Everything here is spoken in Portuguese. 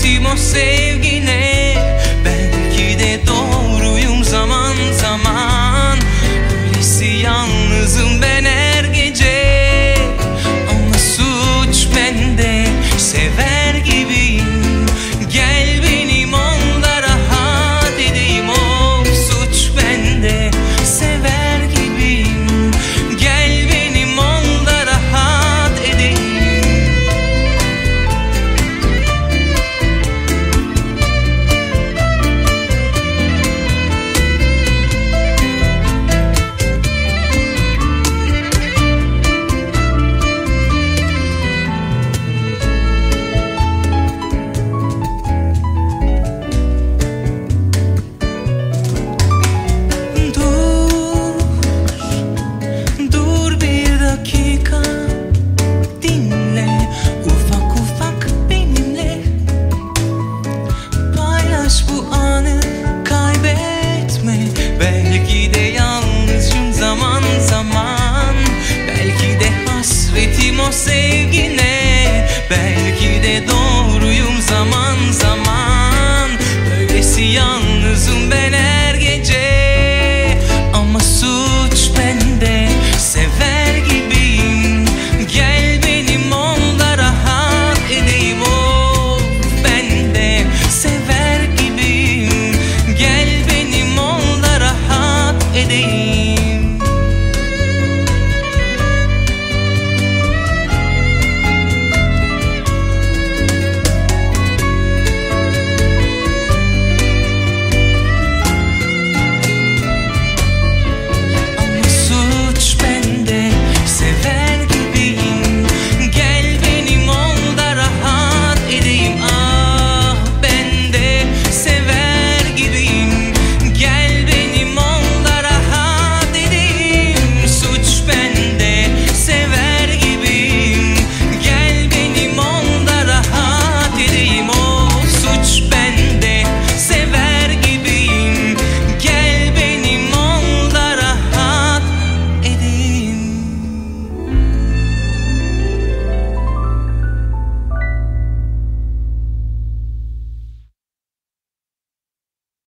ti save seguine conseguir nem bem